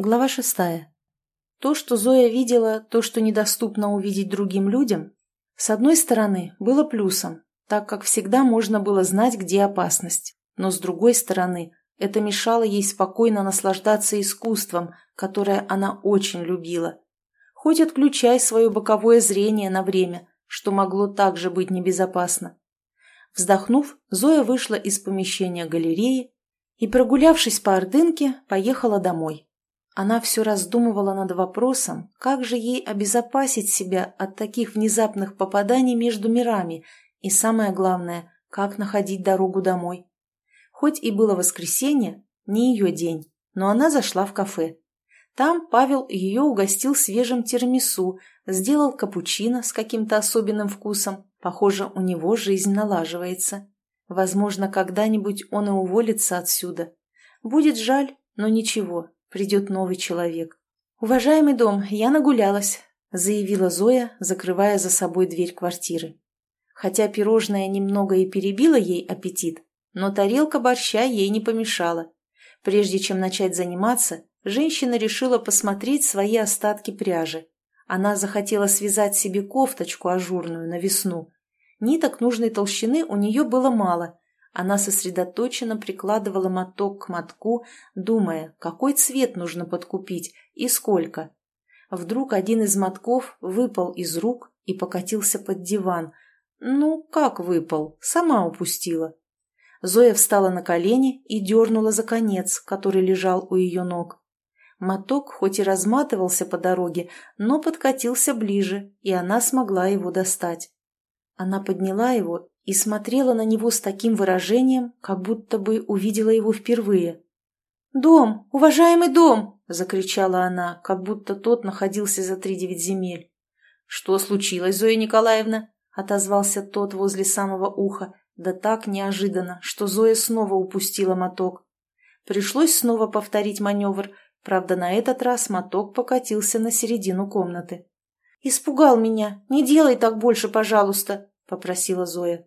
Глава шестая. То, что Зоя видела, то, что недоступно увидеть другим людям, с одной стороны, было плюсом, так как всегда можно было знать, где опасность. Но с другой стороны, это мешало ей спокойно наслаждаться искусством, которое она очень любила. Хоть отключай свое боковое зрение на время, что могло также быть небезопасно. Вздохнув, Зоя вышла из помещения галереи и, прогулявшись по Ордынке, поехала домой. Она все раздумывала над вопросом, как же ей обезопасить себя от таких внезапных попаданий между мирами и, самое главное, как находить дорогу домой. Хоть и было воскресенье, не ее день, но она зашла в кафе. Там Павел ее угостил свежим тирамису, сделал капучино с каким-то особенным вкусом. Похоже, у него жизнь налаживается. Возможно, когда-нибудь он и уволится отсюда. Будет жаль, но ничего, придет новый человек. «Уважаемый дом, я нагулялась», — заявила Зоя, закрывая за собой дверь квартиры. Хотя пирожное немного и перебило ей аппетит, но тарелка борща ей не помешала. Прежде чем начать заниматься, женщина решила посмотреть свои остатки пряжи. Она захотела связать себе кофточку ажурную на весну. Ниток нужной толщины у нее было мало, она сосредоточенно прикладывала моток к мотку, думая, какой цвет нужно подкупить и сколько. Вдруг один из мотков выпал из рук и покатился под диван. Ну, как выпал? Сама упустила. Зоя встала на колени и дернула за конец, который лежал у ее ног. Моток хоть и разматывался по дороге, но подкатился ближе, и она смогла его достать. Она подняла его и смотрела на него с таким выражением, как будто бы увидела его впервые. «Дом! Уважаемый дом!» — закричала она, как будто тот находился за три девять земель. «Что случилось, Зоя Николаевна?» — отозвался тот возле самого уха, да так неожиданно, что Зоя снова упустила моток. Пришлось снова повторить маневр, правда, на этот раз моток покатился на середину комнаты. «Испугал меня! Не делай так больше, пожалуйста!» — попросила Зоя.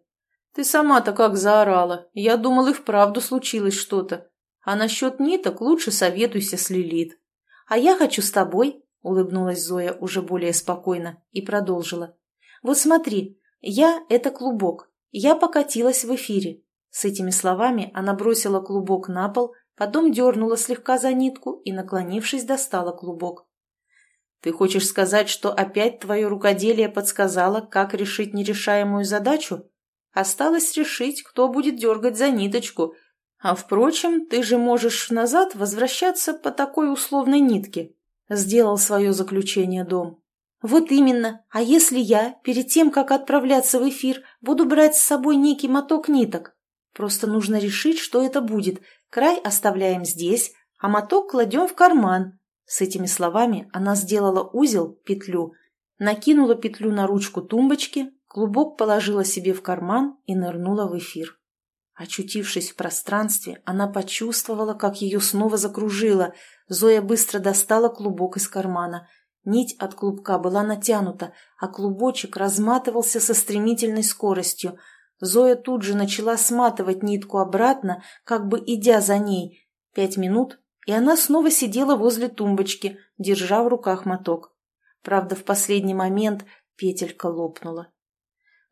«Ты сама-то как заорала. Я думал, и вправду случилось что-то. А насчет ниток лучше советуйся с Лилит». «А я хочу с тобой», — улыбнулась Зоя уже более спокойно и продолжила. «Вот смотри, я — это клубок. Я покатилась в эфире». С этими словами она бросила клубок на пол, потом дернула слегка за нитку и, наклонившись, достала клубок. «Ты хочешь сказать, что опять твое рукоделие подсказало, как решить нерешаемую задачу?» Осталось решить, кто будет дергать за ниточку. А, впрочем, ты же можешь назад возвращаться по такой условной нитке. Сделал свое заключение дом. Вот именно. А если я, перед тем, как отправляться в эфир, буду брать с собой некий моток ниток? Просто нужно решить, что это будет. Край оставляем здесь, а моток кладем в карман. С этими словами она сделала узел, петлю, накинула петлю на ручку тумбочки, Клубок положила себе в карман и нырнула в эфир. Очутившись в пространстве, она почувствовала, как ее снова закружило. Зоя быстро достала клубок из кармана. Нить от клубка была натянута, а клубочек разматывался со стремительной скоростью. Зоя тут же начала сматывать нитку обратно, как бы идя за ней. Пять минут, и она снова сидела возле тумбочки, держа в руках моток. Правда, в последний момент петелька лопнула.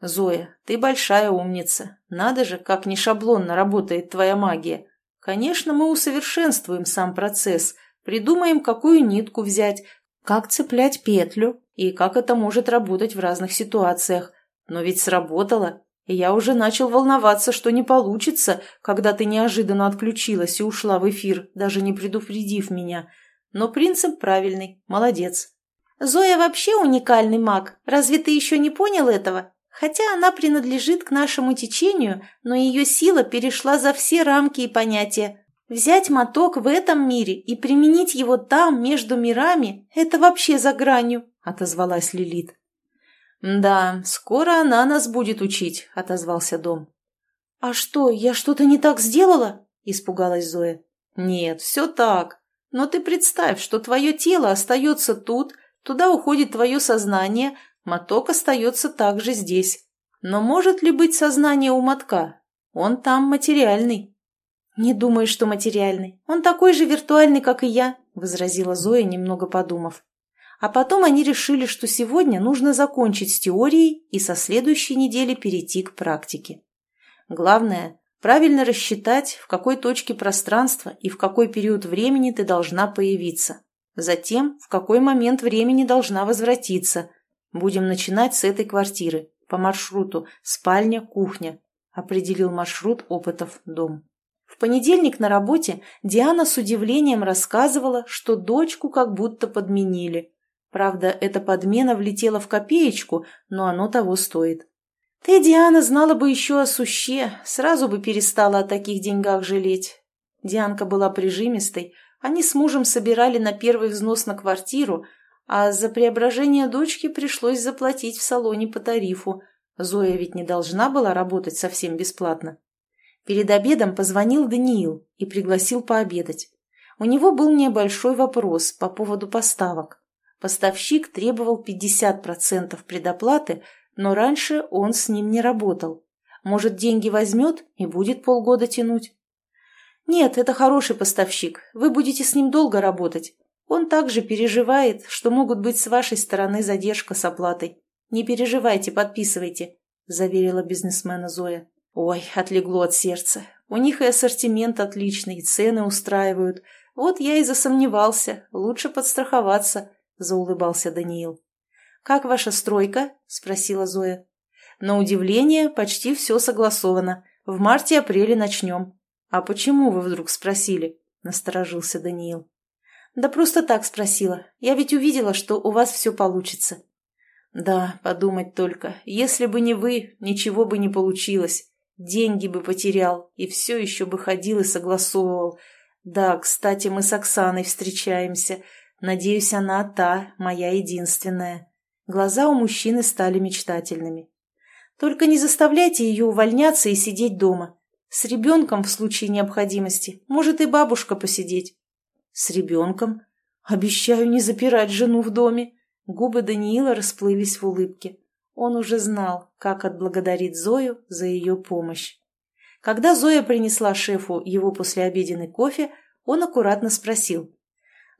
«Зоя, ты большая умница. Надо же, как не шаблонно работает твоя магия. Конечно, мы усовершенствуем сам процесс, придумаем, какую нитку взять, как цеплять петлю и как это может работать в разных ситуациях. Но ведь сработало, и я уже начал волноваться, что не получится, когда ты неожиданно отключилась и ушла в эфир, даже не предупредив меня. Но принцип правильный, молодец». «Зоя вообще уникальный маг. Разве ты еще не понял этого?» Хотя она принадлежит к нашему течению, но ее сила перешла за все рамки и понятия. Взять моток в этом мире и применить его там, между мирами, это вообще за гранью, — отозвалась Лилит. «Да, скоро она нас будет учить», — отозвался Дом. «А что, я что-то не так сделала?» — испугалась Зоя. «Нет, все так. Но ты представь, что твое тело остается тут, туда уходит твое сознание, Моток остается также здесь. Но может ли быть сознание у мотка? Он там материальный. Не думаю, что материальный. Он такой же виртуальный, как и я. — возразила Зоя, немного подумав. А потом они решили, что сегодня нужно закончить с теорией и со следующей недели перейти к практике. Главное – правильно рассчитать, в какой точке пространства и в какой период времени ты должна появиться. Затем, в какой момент времени должна возвратиться. Будем начинать с этой квартиры, по маршруту спальня-кухня, определил маршрут опытов дом. В понедельник на работе Диана с удивлением рассказывала, что дочку как будто подменили. Правда, эта подмена влетела в копеечку, но оно того стоит. Ты, Диана, знала бы еще о суще, сразу бы перестала о таких деньгах жалеть. Дианка была прижимистой, они с мужем собирали на первый взнос на квартиру, а за преображение дочки пришлось заплатить в салоне по тарифу. Зоя ведь не должна была работать совсем бесплатно. Перед обедом позвонил Даниил и пригласил пообедать. У него был небольшой вопрос по поводу поставок. Поставщик требовал 50% предоплаты, но раньше он с ним не работал. Может, деньги возьмет и будет полгода тянуть? Нет, это хороший поставщик, вы будете с ним долго работать. Он также переживает, что могут быть с вашей стороны задержка с оплатой. Не переживайте, подписывайте, заверила бизнесмена Зоя. Ой, отлегло от сердца. У них и ассортимент отличный, и цены устраивают. Вот я и засомневался, лучше подстраховаться заулыбался Даниил. «Как ваша стройка?» – спросила Зоя. «На удивление, почти все согласовано. В марте-апреле начнем». «А почему вы вдруг спросили?» – насторожился Даниил. «Да просто так спросила. Я ведь увидела, что у вас все получится». «Да, подумать только. Если бы не вы, ничего бы не получилось. Деньги бы потерял, и все еще бы ходил и согласовывал. Да, кстати, мы с Оксаной встречаемся. Надеюсь, она та, моя единственная. Глаза у мужчины стали мечтательными. Только не заставляйте ее увольняться и сидеть дома. С ребенком в случае необходимости может и бабушка посидеть. С ребенком? Обещаю не запирать жену в доме. Губы Даниила расплылись в улыбке. Он уже знал, как отблагодарить Зою за ее помощь. Когда Зоя принесла шефу его послеобеденный кофе, он аккуратно спросил.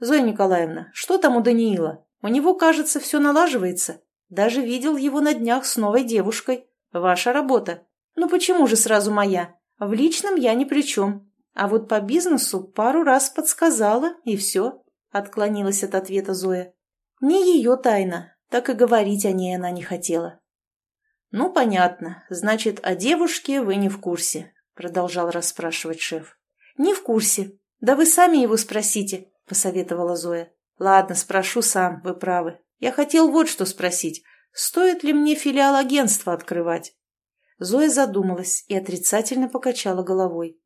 «Зоя Николаевна, что там у Даниила? У него, кажется, все налаживается. Даже видел его на днях с новой девушкой. Ваша работа. Ну почему же сразу моя? В личном я ни при чем. А вот по бизнесу пару раз подсказала, и все», — отклонилась от ответа Зоя. «Не ее тайна, так и говорить о ней она не хотела». «Ну, понятно. Значит, о девушке вы не в курсе», — продолжал расспрашивать шеф. «Не в курсе. Да вы сами его спросите посоветовала Зоя. «Ладно, спрошу сам, вы правы. Я хотел вот что спросить. Стоит ли мне филиал агентства открывать?» Зоя задумалась и отрицательно покачала головой.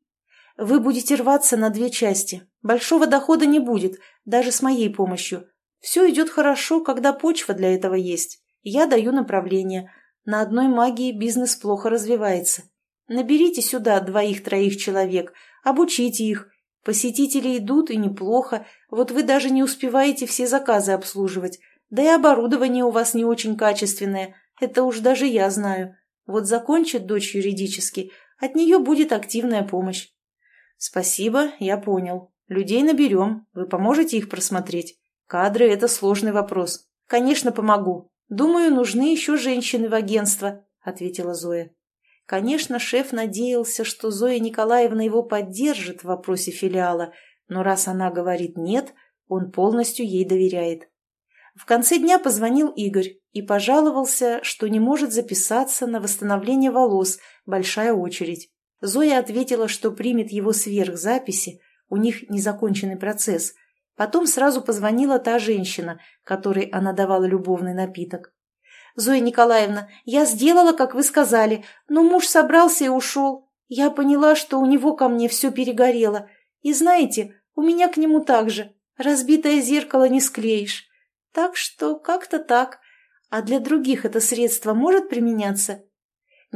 «Вы будете рваться на две части. Большого дохода не будет, даже с моей помощью. Все идет хорошо, когда почва для этого есть. Я даю направление. На одной магии бизнес плохо развивается. Наберите сюда двоих-троих человек, обучите их, Посетители идут, и неплохо. Вот вы даже не успеваете все заказы обслуживать. Да и оборудование у вас не очень качественное. Это уж даже я знаю. Вот закончит дочь юридически, от нее будет активная помощь. Спасибо, я понял. Людей наберем. Вы поможете их просмотреть? Кадры – это сложный вопрос. Конечно, помогу. Думаю, нужны еще женщины в агентство, ответила Зоя. Конечно, шеф надеялся, что Зоя Николаевна его поддержит в вопросе филиала, но раз она говорит «нет», он полностью ей доверяет. В конце дня позвонил Игорь и пожаловался, что не может записаться на восстановление волос, большая очередь. Зоя ответила, что примет его сверх записи, у них незаконченный процесс. Потом сразу позвонила та женщина, которой она давала любовный напиток. «Зоя Николаевна, я сделала, как вы сказали, но муж собрался и ушел. Я поняла, что у него ко мне все перегорело. И знаете, у меня к нему так же. Разбитое зеркало не склеишь. Так что как-то так. А для других это средство может применяться?»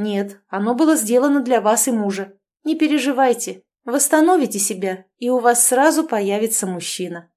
«Нет, оно было сделано для вас и мужа. Не переживайте, восстановите себя, и у вас сразу появится мужчина».